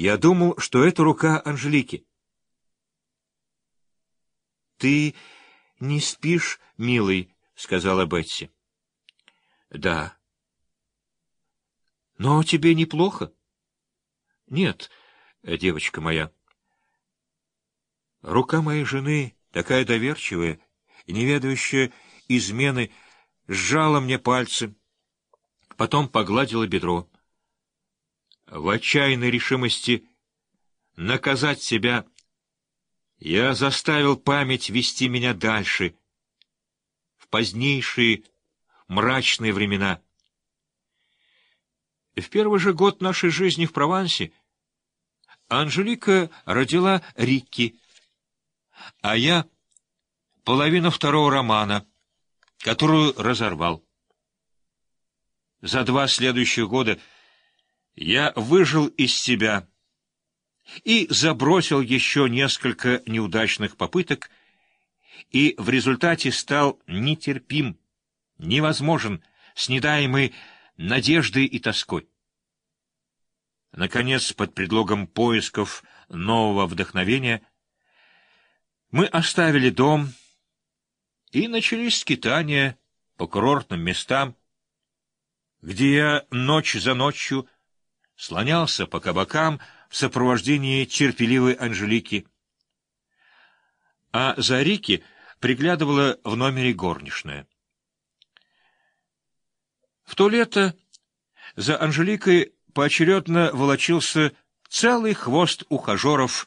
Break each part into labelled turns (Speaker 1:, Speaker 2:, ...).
Speaker 1: Я думал, что это рука Анжелики. — Ты не спишь, милый, — сказала Бетси. — Да. — Но тебе неплохо? — Нет, девочка моя. Рука моей жены, такая доверчивая неведающая измены, сжала мне пальцы, потом погладила бедро в отчаянной решимости наказать себя, я заставил память вести меня дальше, в позднейшие мрачные времена. В первый же год нашей жизни в Провансе Анжелика родила Рикки, а я — половину второго романа, которую разорвал. За два следующих года — я выжил из себя и забросил еще несколько неудачных попыток, и в результате стал нетерпим, невозможен, снедаемый надеждой и тоской. Наконец, под предлогом поисков нового вдохновения, мы оставили дом, и начались скитания по курортным местам, где я ночь за ночью слонялся по кабакам в сопровождении терпеливой Анжелики. А за Рики приглядывала в номере горничная. В то лето за Анжеликой поочередно волочился целый хвост ухажеров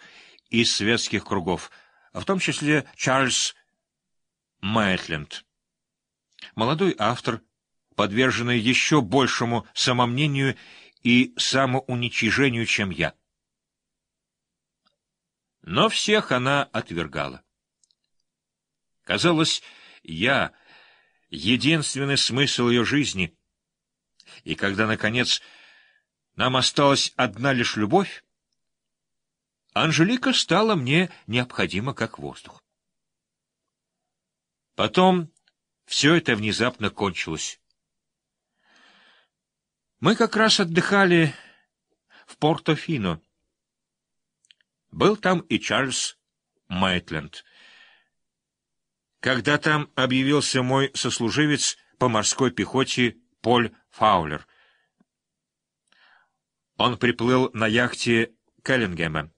Speaker 1: из светских кругов, в том числе Чарльз Майтленд. Молодой автор, подверженный еще большему самомнению и самоуничижению, чем я. Но всех она отвергала. Казалось, я — единственный смысл ее жизни, и когда, наконец, нам осталась одна лишь любовь, Анжелика стала мне необходима как воздух. Потом все это внезапно кончилось. Мы как раз отдыхали в Порто-Фино. Был там и Чарльз Майтленд. Когда там объявился мой сослуживец по морской пехоте Поль Фаулер. Он приплыл на яхте Келлингема.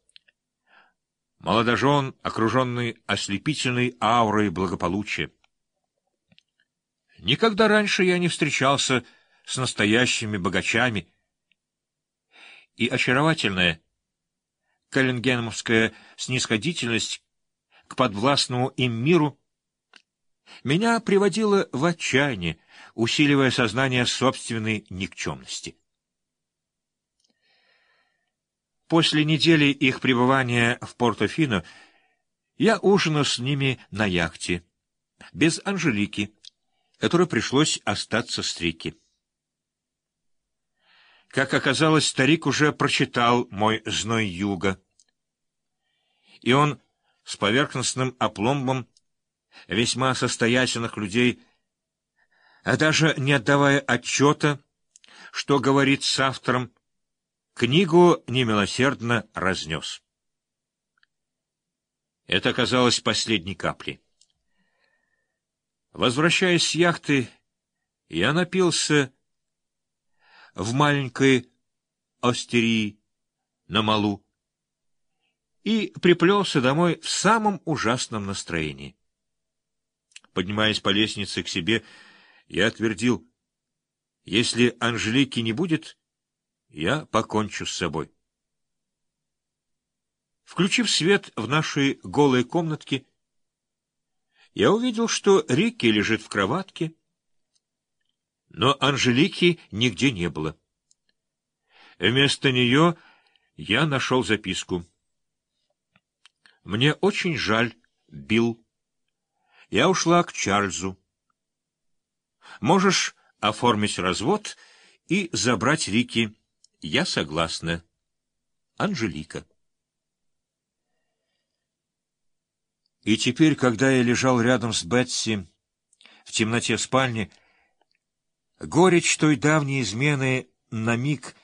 Speaker 1: Молодожен, окруженный ослепительной аурой благополучия. Никогда раньше я не встречался с настоящими богачами. И очаровательная каллингемовская снисходительность к подвластному им миру меня приводила в отчаяние, усиливая сознание собственной никчемности. После недели их пребывания в Порто-Фино я ужинал с ними на яхте, без Анжелики, которой пришлось остаться с Трики. Как оказалось, старик уже прочитал мой «Зной юга». И он с поверхностным опломбом весьма состоятельных людей, а даже не отдавая отчета, что говорит с автором, книгу немилосердно разнес. Это оказалось последней каплей. Возвращаясь с яхты, я напился в маленькой остерии на малу и приплелся домой в самом ужасном настроении. Поднимаясь по лестнице к себе, я отвердил, если Анжелики не будет, я покончу с собой. Включив свет в нашей голой комнатке, я увидел, что Рикки лежит в кроватке, но Анжелики нигде не было. Вместо нее я нашел записку. «Мне очень жаль, Билл. Я ушла к Чарльзу. Можешь оформить развод и забрать Рики. Я согласна. Анжелика». И теперь, когда я лежал рядом с Бетси в темноте спальни, Горечь той давней измены на миг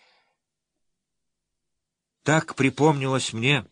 Speaker 1: Так припомнилось мне,